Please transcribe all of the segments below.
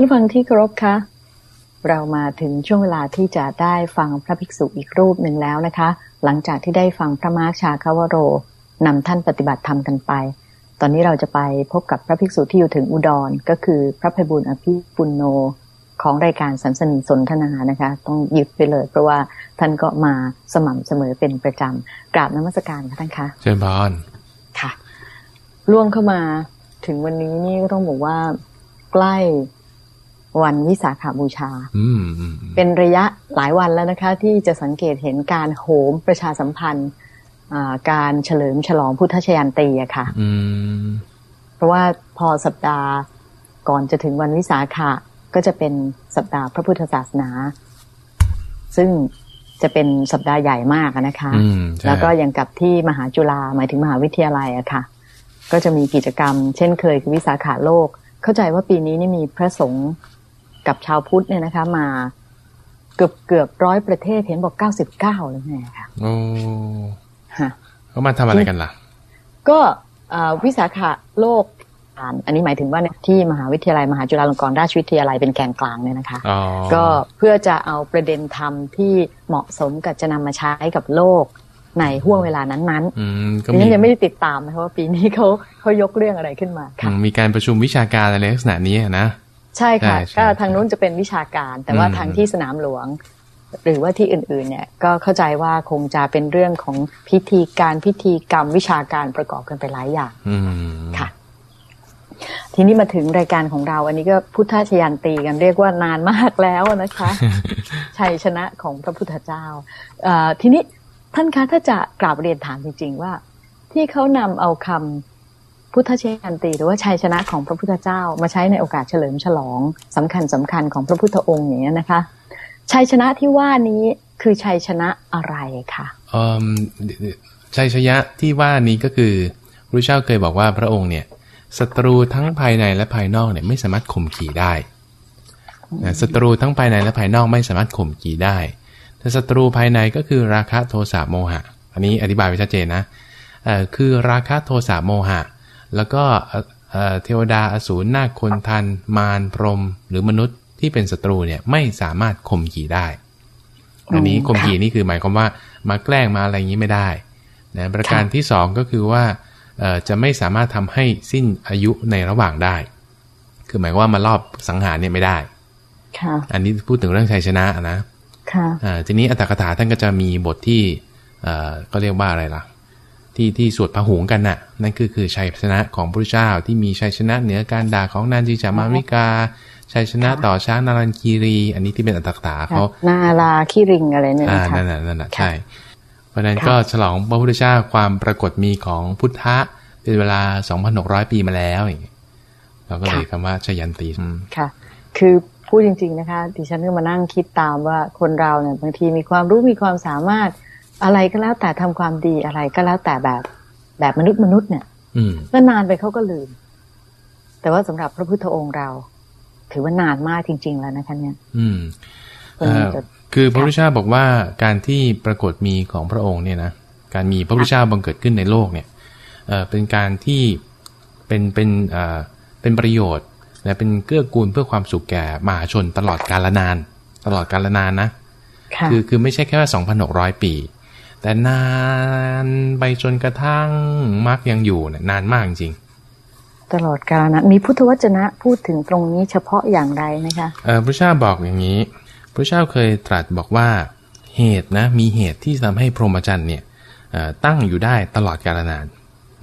ท่านฟังที่เคารพคะเรามาถึงช่วงเวลาที่จะได้ฟังพระภิกษุอีกรูปหนึ่งแล้วนะคะ หลังจากที่ได้ฟังพระมาร์ชาคาวโรนำท่านปฏิบัติธรรมกันไป ตอนนี้เราจะไปพบกับพระภิกษุที่อยู่ถึงอุดร ก็คือพระภัยบุญอภิปุณโนของรายการสันสนิสนทนานะคะ ต้องยึดไปเลย เพราะว่าท่านก็มาสม่ำเสมอเป็นประจำกราบนมัสการค่ะท่านคะเชิญพรค่ะล่วงเข้ามาถึงวันนี้นี่ก็ต้องบอกว่าใกล้ วันวิสาขาบูชาอืมอืมเป็นระยะหลายวันแล้วนะคะ ที่จะสังเกตเห็นการโหมประชาสัมพันธ์อ่าการเฉลิมฉลองพุทธชยันตีอะค่ะอืมเพราะว่าพอสัปดาห์ก่อนจะถึงวันวิสาขะก็จะเป็นสัปดาห์พระพุทธศาสนา ซึ่งจะเป็นสัปดาห์ใหญ่มากอะนะคะอืมใช่แล้วก็ยังกับที่มหาจุฬาหมายถึงมหาวิทยาลัยอะค่ะ ก็จะมีกิจกรรม เช่นเคยคือวิสาขาโลก เข้าใจว่าปีนี้นี่มีพระสงฆ์ กับชาวพุทธเนี่ยนะคะ มาเกือบเกือบร้อยประเทศเห็นบอกเก้าสิบเก้าเลยไงค่ะโอ้ฮะเขามาทำอะไรกันล่ะ ก็เอ่อวิสาขาโลกอ่านอันนี้หมายถึงว่าเนี่ยที่มหาวิทยาลัยมหาจุฬาลงกรณราชวิทยาลัยเป็นแกนกลางเนี่ยนะคะอ๋อก็เพื่อจะเอาประเด็นธรรมที่เหมาะสมกับจะนำมาใช้กับโลกในห่วงเวลานั้นอืมๆก็ดิมีฉันยังไม่ได้ติดตามนะคะว่าปีนี้เขาเขายกเรื่องอะไรขึ้นมาอืค่ะมมีการประชุมวิชาการอะไรลักษณะนี้อะนะ ใช่ค่ะใช่ใช่ก็ทางนู้นจะเป็นวิชาการ แต่ว่าอืมทางที่สนามหลวง หรือว่าที่อื่นๆ เนี่ย ก็เข้าใจว่าคงจะเป็นเรื่องของพิธีการพิธีกรรมวิชาการประกอบกันไปหลายอย่างอืมค่ะ ทีนี้มาถึงรายการของเรา อันนี้ก็พุทธชยันตีกันเรียกว่านานมากแล้วนะคะชัยชนะของพระพุทธเจ้าเอ่อทีนี้ท่านคะถ้าจะกราบเรียนถามจริง ๆ ว่า ที่เขานำเอาคำ พุทธชยันตีหรือว่าชัยชนะของพระพุทธเจ้ามาใช้ในโอกาสเฉลิมฉลองสำคัญสำคัญของพระพุทธองค์อย่างนี้ยนะคะ ชัยชนะที่ว่านี้คือชัยชนะอะไรคะเอ่อชัยชยะที่ว่านี้ก็คือพระเจ้าเคยบอกว่าพระองค์เนี่ยศัตรูทั้งภายในและภายนอกเนี่ยไม่สามารถข่มขี่ได้นะศัตรูทั้งภายในและภายนอกไม่สามารถข่มขี่ได้ แต่ศัตรูภายในก็คือราคะโทสะโมหะ อันนี้อธิบายไว้ชัดเจนนะเอ่อคือราคะโทสะโมหะ แล้วก็เอ่อเอ่อเทวดาอสูรนาคคนทัน มารพรหมหรือมนุษย์ที่เป็นศัตรูเนี่ยไม่สามารถข่มขี่ได้ อันนี้อืมข่มขี่ค่ะนี่คือหมายความว่ามาแกล้งมาอะไรอย่างนี้ไม่ได้นะประการที่สองก็คือว่าเอ่อจะไม่สามารถทำให้สิ้นอายุในระหว่างได้ คือหมายความว่ามารอบสังหารเนี่ยไม่ได้ ค่ะ อันนี้พูดถึงเรื่องชัยชนะนะ ค่ะอ่าทีนี้อัตถกถาท่านก็จะมีบทที่เอ่อก็เรียกว่าอะไรล่ะ ที่ที่สวดพระหุงกันน่ะ นั่นคือคือชัยชนะของพระเจ้าที่มีชัยชนะเหนือการด่าของนางจิจามาริกาชัยชนะต่อช้างนารันคีรี อันนี้ที่เป็นอัตถกถาเขานาลาคิริงอะไรเนี่ยอ่านะคะนั่นน่ะนั่นน่ะค่ะใช่เพราะฉะนั้นค่ะก็ฉลองพระพุทธเจ้าความปรากฏมีของพุทธะเป็นเวลา 2,600 ปีมาแล้วอย่างเงี้ยเราก็เลยคำว่าชยันตีอืมค่ะ คือพูดจริง ๆ นะคะ ดิฉันก็มานั่งคิดตามว่าคนเราเนี่ยบางทีมีความรู้มีความสามารถ อะไรก็แล้วแต่ทำความดีอะไรก็แล้วแต่แบบแบบมนุษย์มนุษย์เนี่ยอืมแล้วนานไปเขาก็ลืม แต่ว่าสำหรับพระพุทธองค์เรา ถือว่านานมากจริง ๆ แล้วนะคะเนี่ย อืมคนนี้จะเอ่อคือพระพุทธเจ้าบอกว่าการที่ปรากฏมีของพระองค์เนี่ยนะการมีพระพุทธเจ้าบังเกิดขึ้นในโลกเนี่ยเอ่อเป็นการที่เป็นเป็นเอ่อเป็นประโยชน์ และเป็นเกื้อกูลเพื่อความสุขแก่มหาชนตลอดกาลนาน ตลอดกาลนานนะค่ะคือคือไม่ใช่แค่ว่า2,600 ปี แต่นานไปจนกระทั่งมรรคยังอยู่เนี่ยนานมากจริงตลอดกาลนะมีพุทธวจนะพูดถึงตรงนี้เฉพาะอย่างไรนะคะเอ่อพระเจ้าบอกอย่างนี้ พระเจ้าเคยตรัสบอกว่าเหตุนะมีเหตุที่ทำให้พรหมจรรย์เนี่ยเอ่อตั้งอยู่ได้ตลอดกาลนาน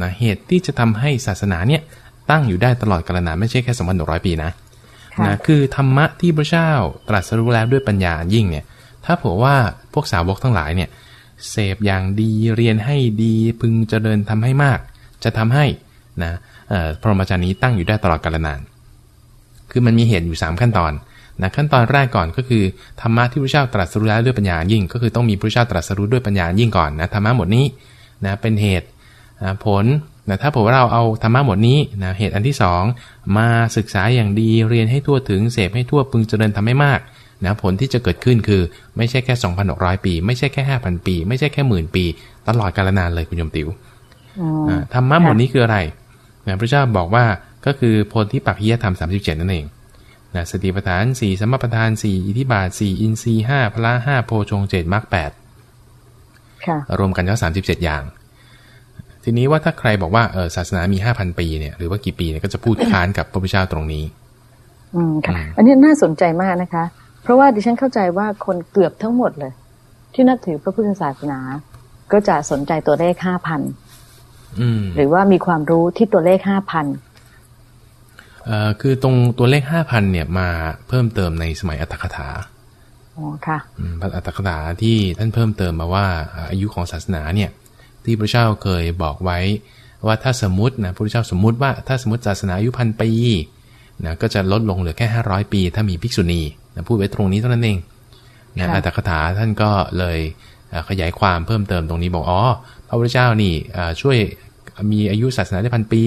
นะเหตุที่จะทำให้ศาสนาเนี่ยตั้งอยู่ได้ตลอดกาลนานไม่ใช่แค่2,100ปีนะค่ะนะคือธรรมะที่พระเจ้าตรัสรู้แล้วด้วยปัญญาอันยิ่งเนี่ยถ้าเผื่อว่าพวกสาวกทั้งหลายเนี่ย เสพอย่างดีเรียนให้ดีพึงเจริญทำให้มาก จะทำให้นะพรหมจรรย์นี้ตั้งอยู่ได้ตลอดกาลนาน คือมันมีเหตุอยู่ 3 ขั้นตอนนะขั้นตอนแรกก่อนก็คือธรรมะที่พระเจ้าตรัสรู้แล้วด้วยปัญญายิ่ง ก็คือต้องมีพระเจ้าตรัสรู้ด้วยปัญญายิ่งก่อนนะธรรมะหมดนี้นะเป็นเหตุนะผลนะถ้าผื่อว่าเราเอาธรรมะหมดนี้นะเหตุอันที่สองมาศึกษาอย่างดีเรียนให้ทั่วถึงเสพให้ทั่วพึงเจริญทำให้มาก นะผลที่จะเกิดขึ้นคือไม่ใช่แค่ 2,600 ปี ไม่ใช่แค่ 5,000 ปี ไม่ใช่แค่หมื่นปี ตลอดกาลนานเลยคุณโยมติว๋วอืมอ่าธรรมะหมดนี้คืออะไรนะพระเจ้าบอกว่าก็คือโพธิปักขิยธรรม 37 นั่นเองนะสติปัฏฐานสี่สมปัฏฐานสี่อิทธิบาทสี่อินทรีห้าพละห้าโพชงเจ็ดมรรคแปดค่ะรวมกันก็สามสิบเจ็ดอย่าง ทีนี้ว่าถ้าใครบอกว่าเออศาสนามีห้าพันปีเนี่ยหรือว่ากี่ปีเนี่ยก็จะพูดค้านกับพระพุทธเจ้าตรงนี้อืมค่ะอืมอันนี้น่าสนใจมากนะคะ เพราะว่าดิฉันเข้าใจว่าคนเกือบทั้งหมดเลย ที่นับถือพระพุทธศาสนา ก็จะสนใจตัวเลขห้าพันอืมหรือว่ามีความรู้ที่ตัวเลขห้าพันเอ่อคือตรงตัวเลขห้าพันเนี่ยมาเพิ่มเติมในสมัยอัตถกถาอ๋อค่ะอืมพระอัตถกถาที่ท่านเพิ่มเติมมาว่าอ่าอายุของศาสนาเนี่ย ที่พระเจ้าเคยบอกไว้ว่าถ้าสมมตินะพระเจ้าสมมุติว่าถ้าสมมติศาสนาอายุพันปีนะก็จะลดลงเหลือแค่ 500 ปี ถ้ามีภิกษุณีนะ พูดไว้ตรงนี้เท่านั้นเองนะค่ะอัตถกถาท่านก็เลยอ่าขยายความเพิ่มเติมตรงนี้บอกอ๋อพระพุทธเจ้านี่อ่าช่วยมีอายุศาสนาได้พันปี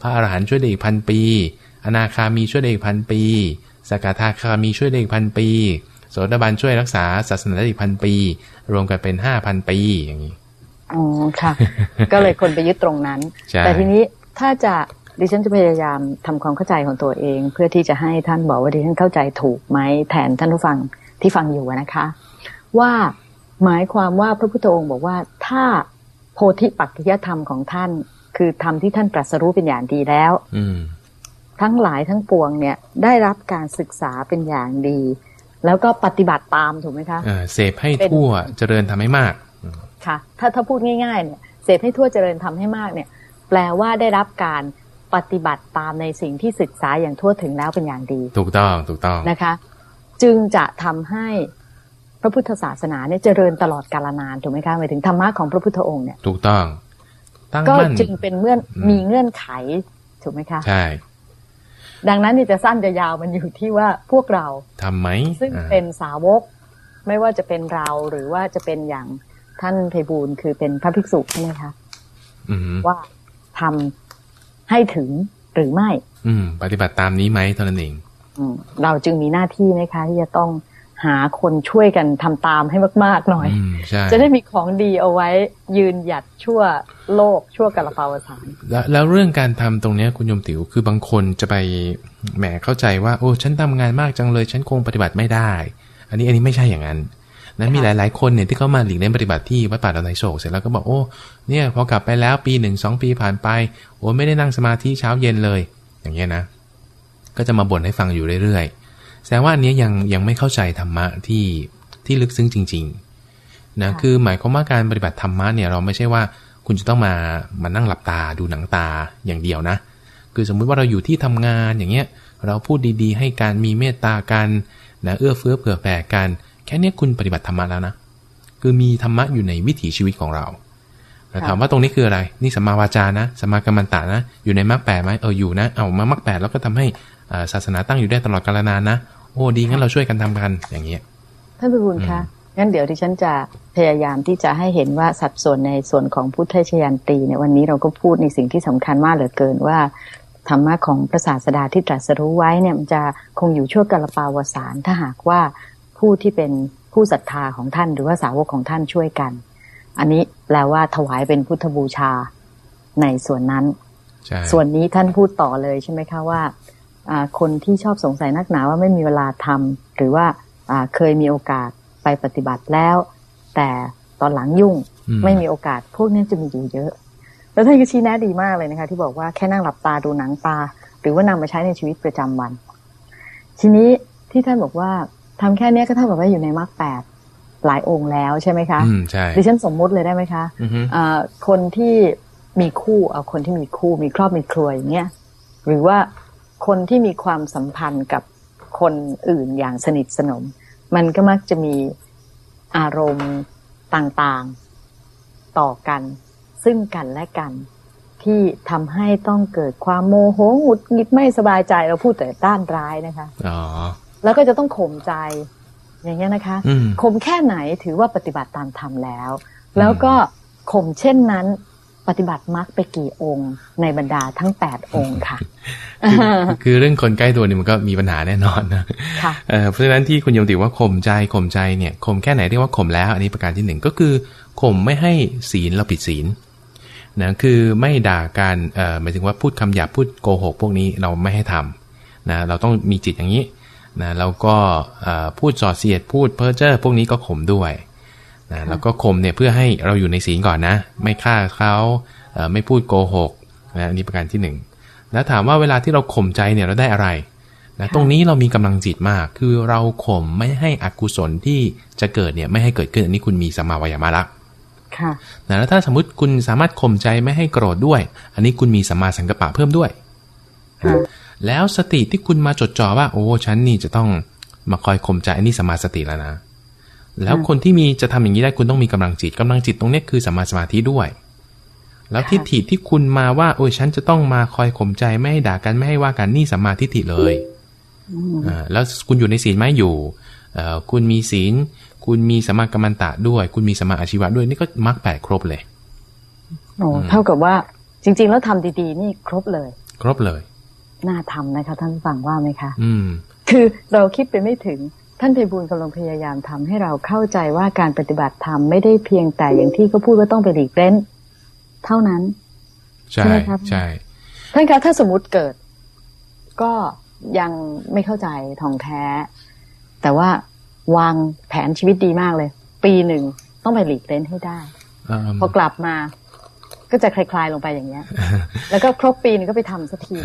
พระอรหันต์ช่วยได้อีกพันปี อนาคามีช่วยได้อีกพันปีสกทาคามีช่วยได้อีกพันปีโสดาบันช่วยรักษาศาสนาได้อีกพันปี รวมกันเป็นห้าพันปีอย่างนี้อ๋อค่ะ ก็เลยคนไปยึดตรงนั้นใช่แต่ทีนี้ถ้าจะ ดิฉันจะพยายามทำความเข้าใจของตัวเอง เพื่อที่จะให้ท่านบอกว่าดิฉันเข้าใจถูกไหมแทนท่านผู้ฟังที่ฟังอยู่อะนะคะ ว่าหมายความว่าพระพุทธองค์บอกว่าถ้าโพธิปักกิยธรรมของท่าน คือธรรมที่ท่านตรัสรู้เป็นอย่างดีแล้ว อืมทั้งหลายทั้งปวงเนี่ยได้รับการศึกษาเป็นอย่างดี แล้วก็ปฏิบัติตามถูกไหมคะเอ่อเสพให้ทั่วเจริญทำให้มากอืมค่ะ ถ้าถ้าพูดง่ายๆเนี่ยเสพให้ทั่วเจริญทำให้มากเนี่ย แปลว่าได้รับการ ปฏิบัติตามในสิ่งที่ศึกษาอย่างทั่วถึงแล้วเป็นอย่างดี ถูกต้องถูกต้องนะคะ จึงจะทำให้พระพุทธศาสนาเนี่ยเจริญตลอดกาลนานถูกไหมคะหมายถึงธรรมะของพระพุทธองค์เนี่ยถูกต้องตั้งก็มั่นจึงเป็นเงื่อนอืมมีเงื่อนไขถูกไหมคะใช่ดังนั้นเนี่ยจะสั้นจะยาวมันอยู่ที่ว่าพวกเราทำไหมซึ่งอ่าเป็นสาวก ไม่ว่าจะเป็นเราหรือว่าจะเป็นอย่างท่านไพบูลย์คือเป็นพระภิกษุใช่ไหมคะอืมว่าทำ ให้ถึงหรือไม่ อืม ปฏิบัติตามนี้ไหมเท่านั้นเองอืมเราจึงมีหน้าที่นะคะที่จะต้องหาคนช่วยกันทำตามให้มาก ๆ หน่อยอืมใช่จะได้มีของดีเอาไว้ ยืนหยัดชั่วโลกชั่วกาลปาวสานแล้วแล้วเรื่องการทำตรงเนี้ยคุณโยมติ๋วคือบางคนจะไปแหมเข้าใจว่า โอ้ฉันทำงานมากจังเลย ฉันคงปฏิบัติไม่ได้ อันนี้อันนี้ไม่ใช่อย่างนั้น นั้นมีหลาย ๆ คนเนี่ยที่เขามาหลีกเล่นปฏิบัติที่วัดป่าดอนไนโศกเสร็จแล้วก็บอกโอ้เนี่ยพอกลับไปแล้วปีหนึ่งสองปีผ่านไป โอ้ไม่ได้นั่งสมาธิเช้าเย็นเลย อย่างเงี้ยนะ ก็จะมาบ่นให้ฟังอยู่เรื่อยๆแสดงว่าอันเนี้ยยังยังไม่เข้าใจธรรมะที่ที่ลึกซึ้งจริงๆนะคือหมายความว่าการปฏิบัติธรรมะเนี่ยเราไม่ใช่ว่าคุณจะต้องมามานั่งหลับตาดูหนังตาอย่างเดียวนะ คือสมมุติว่าเราอยู่ที่ทำงานอย่างเงี้ย เราพูดดีๆ ให้การมีเมตตากันนะเอื้อเฟื้อเผื่อแผ่กัน แค่เนี้ยคุณปฏิบัติธรรมะแล้วนะ คือมีธรรมะอยู่ในวิถีชีวิตของเราแต่ถามว่าตรงนี้คืออะไร นี่สัมมาวาจานะสัมมากัมมันตะนะ อยู่ในมรรคแปดไหมเอออยู่นะ เอามามรรคแปดแล้วก็ทำให้อ่าศาสนาตั้งอยู่ได้ตลอดกาลนานนะ โอ้ดีงั้นเราช่วยกันทำกันอย่างเงี้ยท่านพิบูลคะงั้นเดี๋ยวดิฉันจะพยายามที่จะให้เห็นว่าสัดส่วนในส่วนของพุทธชยันตีเนี่ยวันนี้เราก็พูดในสิ่งที่สำคัญมากเหลือเกินว่าธรรมะของพระศาสดาที่ตรัสรู้ไว้เนี่ยมันจะคงอยู่ชั่วกาลปาวสารถ้าหากว่า ผู้ที่เป็นผู้ศรัทธาของท่านหรือว่าสาวกของท่านช่วยกัน อันนี้แปลว่าถวายเป็นพุทธบูชาในส่วนนั้นใช่ส่วนนี้ท่านพูดต่อเลยใช่ไหมคะว่าอ่าคนที่ชอบสงสัยนักหนาว่าไม่มีเวลาทำหรือว่าอ่าเคยมีโอกาสไปปฏิบัติแล้ว แต่ตอนหลังยุ่งอืไม่มีโอกาสพวกนี้จะมีอยู่เยอะ แล้วท่านก็ชี้แนะดีมากเลยนะคะ ที่บอกว่าแค่นั่งหลับตาดูหนังตา หรือว่านำมาใช้ในชีวิตประจำวัน ทีนี้ที่ท่านบอกว่า ทำแค่เนี้ยก็เท่ากับว่าอยู่ในมรรคแปดหลายองค์แล้วใช่ไหมคะอืมใช่ดิฉันสมมุติเลยได้ไหมคะอือฮึอ่าคนที่มีคู่เอาคนที่มีคู่มีครอบมีครัวอย่างเงี้ยหรือว่าคนที่มีความสัมพันธ์กับคนอื่นอย่างสนิทสนม มันก็มักจะมีอารมณ์ต่างๆต่อกัน ซึ่งกันและกัน ที่ทำให้ต้องเกิดความโมโหหงุดหงิดไม่สบายใจเราพูดแต่ด้านร้ายนะคะ อ๋อ แล้วก็จะต้องข่มใจ อย่างเงี้ยนะคะอืมข่มแค่ไหนถือว่าปฏิบัติตามธรรมแล้ว แล้วก็ข่มเช่นนั้นปฏิบัติมรรคไปกี่องค์ในบรรดาทั้งแปดองค์ค่ะ คือคือเรื่องคนใกล้ตัวนี่มันก็มีปัญหาแน่นอนนะค่ะเอ่อเพราะฉะนั้นที่คุณโยมติว่าข่มใจข่มใจเนี่ยข่มแค่ไหนเรียกว่าข่มแล้ว อันนี้ประการที่หนึ่งก็คือข่มไม่ให้ศีลเราผิดศีลนะคือไม่ด่าการเอ่อหมายถึงว่าพูดคำหยาบพูดโกหกพวกนี้เราไม่ให้ทำนะเราต้องมีจิตอย่างนี้ นะแล้วก็พูดส่อเสียดพูดเพ้อเจ้อพวกนี้ก็ข่มด้วยนะแล้วก็ข่มเนี่ยเพื่อให้เราอยู่ในศีลก่อนนะ ไม่ฆ่าเขาไม่พูดโกหกนะนี่ประการที่ 1 แล้วถามว่าเวลาที่เราข่มใจเนี่ยเราได้อะไรนะตรงนี้เรามีกำลังจิตมาก คือเราข่มไม่ให้อกุศลที่จะเกิดเนี่ยไม่ให้เกิดขึ้นอันนี้คุณมีสัมมาวายามะละค่ะนะแล้วถ้าสมมติคุณสามารถข่มใจไม่ให้โกรธด้วย อันนี้คุณมีสัมมาสังกัปปะเพิ่มด้วย แล้วสติที่คุณมาจดจ่อว่า โอ้ฉันนี่จะต้องมาคอยข่มใจอันนี้สัมมาสติแล้วนะ แล้วคนที่มีจะทำอย่างนี้ได้คุณต้องมีกำลังจิตกำลังจิตตรงนี้คือสัมมาสมาธิด้วย แล้วทิฏฐิที่คุณมาว่า โอ้ยฉันจะต้องมาคอยข่มใจไม่ให้ด่ากันไม่ให้ว่ากันนี่สัมมาทิฏฐิเลยอ่าแล้วคุณอยู่ในศีลไหมอยู่เอ่อคุณมีศีล คุณมีสมากรรมันตะด้วย คุณมีสมาอาชีวะด้วยนี่ก็มรรคแปดครบเลยโอ้เท่ากับว่าจริง ๆ แล้วทำดีๆ นี่ครบเลย ครบเลย น่าทำนะคะ ท่านฟังว่าไหมคะอืมคือเราคิดไปไม่ถึงท่านเพบูลกำลังพยายามทำให้เราเข้าใจว่าการปฏิบัติธรรมไม่ได้เพียงแต่อย่างที่เขาพูดว่าต้องไปหลีกเล่น เท่านั้น ใช่ครับใช่ท่านคะถ้าสมมติเกิด ก็ยังไม่เข้าใจทองแท้ แต่ว่าวางแผนชีวิตดีมากเลย ปีหนึ่งต้องไปหลีกเล่นให้ได้ พอกลับมา ก็จะคลายๆลงไปอย่างเงี้ย แล้วก็ครบปีนึงก็ไปทำสักที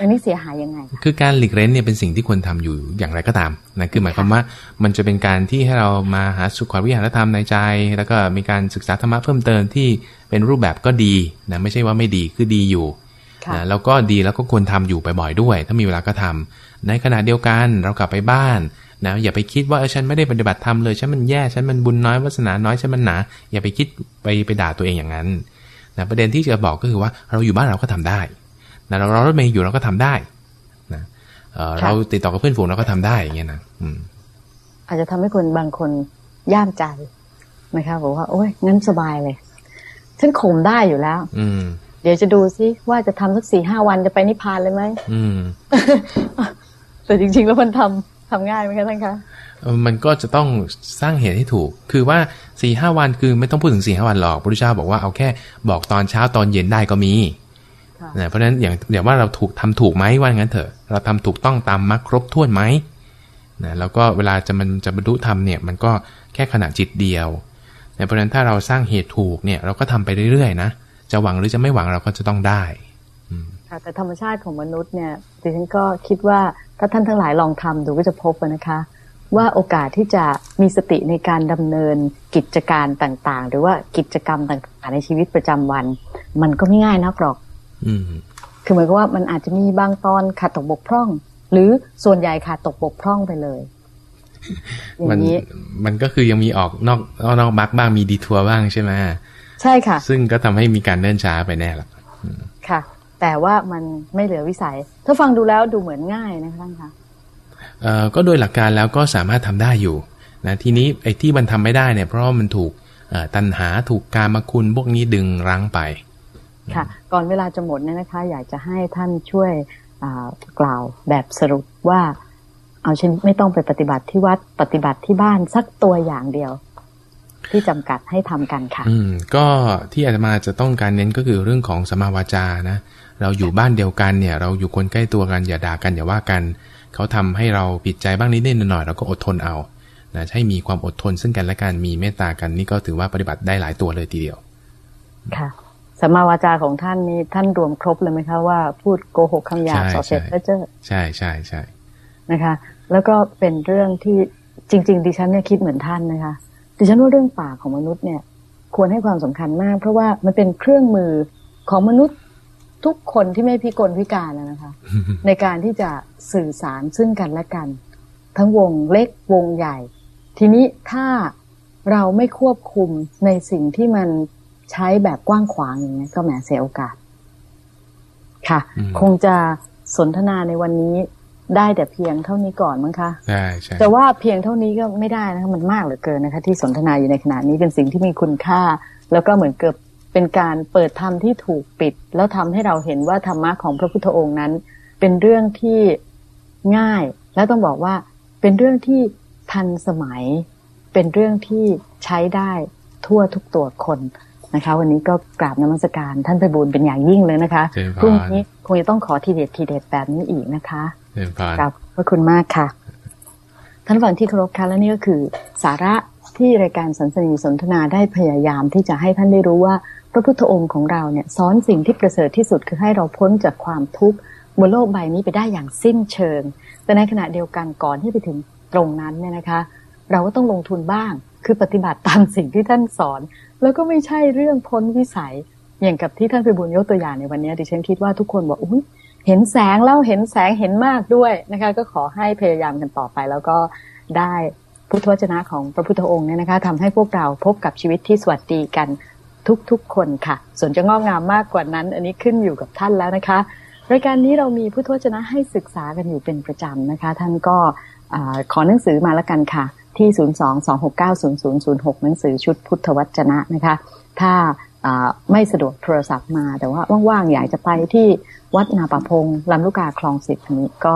อันนี้เสียหายยังไง คือการหลีกเล่นเนี่ยเป็นสิ่งที่ควรทาอยู่อย่างไรก็ตามนะคือหมายความว่ามันจะเป็นการที่ให้เรามาหาสุขวิหารธรรมในใจ แล้วก็มีการศึกษาธรรมะเพิ่มเติมที่เป็นรูปแบบก็ดีนะไม่ใช่ว่าไม่ดีคือดีอยู่นะแล้วก็ดีแล้วก็ควรทำอยู่บ่อยๆด้วย ถ้ามีเวลาก็ทำในขณะเดียวกันเรากลับไปบ้านนะอย่าไปคิดว่าเออฉันไม่ได้ปฏิบัติธรรมเลยฉันมันแย่ฉันมันบุญน้อยวาสนาน้อยฉันมันหนา อย่าไปคิดไปไปด่าตัวเองอย่างนั้น นะประเด็นที่จะบอกก็คือว่าเราอยู่บ้านเราก็ทำได้นะเราเรารถเมย์อยู่เราก็ทำได้นะเราติดต่อกับเพื่อนฝูงเราก็ทำได้อย่างเงี้ยนะอืมอาจจะทำให้คนบางคนย่ามใจนะคะบอกว่า โอ้ยงั้นสบายเลยฉันข่มได้อยู่แล้ว อืมเดี๋ยวจะดูซิว่าจะทำสักสี่ห้าวันจะไปนิพพานเลยไหมอืมแต่จริง ๆ แล้วมันทำทำง่ายไหมคะท่านคะ มันก็จะต้องสร้างเหตุให้ถูก คือว่าสี่ห้าวันคือไม่ต้องพูดถึงสี่ห้าวันหรอกพระพุทธเจ้าบอกว่าเอาแค่บอกตอนเช้าตอนเย็นได้ก็มีนะเพราะฉะนั้นอย่างอย่างว่าเราถูกทำถูกไหมว่างั้นเถอะ เราทำถูกต้องตามมรรคครบถ้วนไหมนะแล้วก็เวลาจะมันจะบรรลุธรรมเนี่ยมันก็แค่ขณะจิตเดียวนะเพราะฉะนั้นถ้าเราสร้างเหตุถูกเนี่ยเราก็ทำไปเรื่อยๆนะจะหวังหรือจะไม่หวังเราก็จะต้องได้ค่ะแต่ธรรมชาติของมนุษย์เนี่ยดิฉันก็คิดว่าถ้าท่านทั้งหลายลองทำดูก็จะพบนะคะ ว่าโอกาสที่จะมีสติในการดำเนินกิจการต่างๆ หรือว่ากิจกรรมต่างๆในชีวิตประจำวัน มันก็ไม่ง่ายนักหรอกคือเหมือนกับว่ามันอาจจะมีบางตอนขาดตกบกพร่อง หรือส่วนใหญ่ขาดตกบกพร่องไปเลยอย่างนี้มันก็คือยังมีออกนอกนอกบักบ้างมีดีทัวร์บ้างใช่ไหมใช่ค่ะ ซึ่งก็ทำให้มีการเดินช้าไปแน่ละค่ะ แต่ว่ามันไม่เหลือวิสัย ถ้าฟังดูแล้วดูเหมือนง่ายนะคะท่านคะ ก็โดยหลักการแล้วก็สามารถทำได้อยู่นะทีนี้ไอ้ที่มันทำไม่ได้เนี่ยเพราะมันถูกตันหาถูกการมาคุณพวกนี้ดึงรั้งไป ค่ะ ก่อนเวลาจะหมดเนี่ยนะคะ อยากจะให้ท่านช่วยกล่าวแบบสรุปว่าเอาชนิดไม่ต้องไปปฏิบัติที่วัดปฏิบัติที่บ้านสักตัวอย่างเดียว ที่จำกัดให้ทำกันค่ะ อืมก็ที่อาตมาจะต้องการเน้นก็คือเรื่องของสมาวาจานะ เราอยู่บ้านเดียวกันเนี่ย เราอยู่คนใกล้ตัวกันอย่าด่ากันอย่าว่ากัน เขาทำให้เราผิดใจบ้างนิดๆหน่อยๆเราก็อดทนเอานะให้มีความอดทนซึ่งกันและกันมีเมตตากันนี่ก็ถือว่าปฏิบัติได้หลายตัวเลยทีเดียว ค่ะสมาวาจาของท่านนี่ท่านรวมครบเลยไหมคะว่าพูดโกหกคำหยาบส่อเสียดเจ้อใช่ใช่ใช่นะคะ แล้วก็เป็นเรื่องที่จริง ๆ ดิฉันเนี่ยคิดเหมือนท่านนะคะ ดิฉันว่าเรื่องปากของมนุษย์เนี่ย ควรให้ความสำคัญมาก เพราะว่ามันเป็นเครื่องมือของมนุษย์ ทุกคนที่ไม่พิกลพิการนะคะ ในการที่จะสื่อสารซึ่งกันและกัน ทั้งวงเล็กวงใหญ่ ทีนี้ถ้าเราไม่ควบคุมในสิ่งที่มันใช้แบบกว้างขวางอย่างนี้ก็แหมเสียโอกาส ค่ะ คงจะสนทนาในวันนี้ได้แต่เพียงเท่านี้ก่อนมั้งคะใช่ใช่แต่ว่าเพียงเท่านี้ก็ไม่ได้นะคะมันมากเหลือเกินนะคะ ที่สนทนาอยู่ในขณะนี้เป็นสิ่งที่มีคุณค่า แล้วก็เหมือนเกือบ เป็นการเปิดธรรมที่ถูกปิด แล้วทำให้เราเห็นว่าธรรมะของพระพุทธองค์นั้น เป็นเรื่องที่ง่าย และต้องบอกว่าเป็นเรื่องที่ทันสมัย เป็นเรื่องที่ใช้ได้ทั่วทุกตัวคนนะคะ วันนี้ก็กราบนมัสการท่านไปบูลเป็นอย่างยิ่งเลยนะคะพรุ่งนี้คงจะต้องขอทีเด็ดทีเด็ดแบบนี้อีกนะคะเป็นพานครับขอบคุณมากค่ะ ท่านผู้ฟังที่เคารพค่ะและนี่ก็คือ สาระที่รายการสันสนีสนทนาได้พยายามที่จะให้ท่านได้รู้ว่าพ ระพุทธองค์ของเราเนี่ยสอนสิ่งที่ประเสริฐที่สุดคือให้เราพ้นจากความทุกข์บนโลกใบนี้ไปได้อย่างสิ้นเชิง แต่ในขณะเดียวกันก่อนที่ไปถึงตรงนั้นเนี่ยนะคะ เราก็ต้องลงทุนบ้าง คือปฏิบัติตามสิ่งที่ท่านสอน แล้วก็ไม่ใช่เรื่องพ้นวิสัย อย่างกับที่ท่านพิบูลยกตัวอย่างในวันนี้ดิฉันคิดว่าทุกคนบอกอุ้ยเห็นแสงแล้วเห็นแสงเห็นมากด้วยนะคะ ก็ขอให้พยายามกันต่อไป แล้วก็ได้พุทธวจนะของพระพุทธองค์เนี่ยนะคะทำให้พวกเราพบกับชีวิตที่สวัสดีกัน ทุกๆ คนค่ะ ส่วนจะงอกงามมากกว่านั้น อันนี้ขึ้นอยู่กับท่านแล้วนะคะ รายการนี้เรามีพุทธวจนะให้ศึกษากันอยู่เป็นประจำนะคะ ท่านก็ขอหนังสือมาแล้วกันค่ะ ที่ 022690006 หนังสือชุดพุทธวจนะนะคะ ถ้าไม่สะดวกโทรศัพท์มาแต่ว่าว่างๆ อยากจะไปที่วัดนาป่าพงลำลูกกาคลองสิบนนี้ก็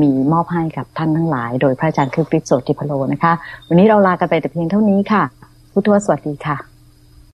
มีมอบให้กับท่านทั้งหลาย โดยพระอาจารย์คือปริศโสติพโลนะคะ วันนี้เราลากันไปแต่เพียงเท่านี้ค่ะ พุทธวสวัสดีค่ะ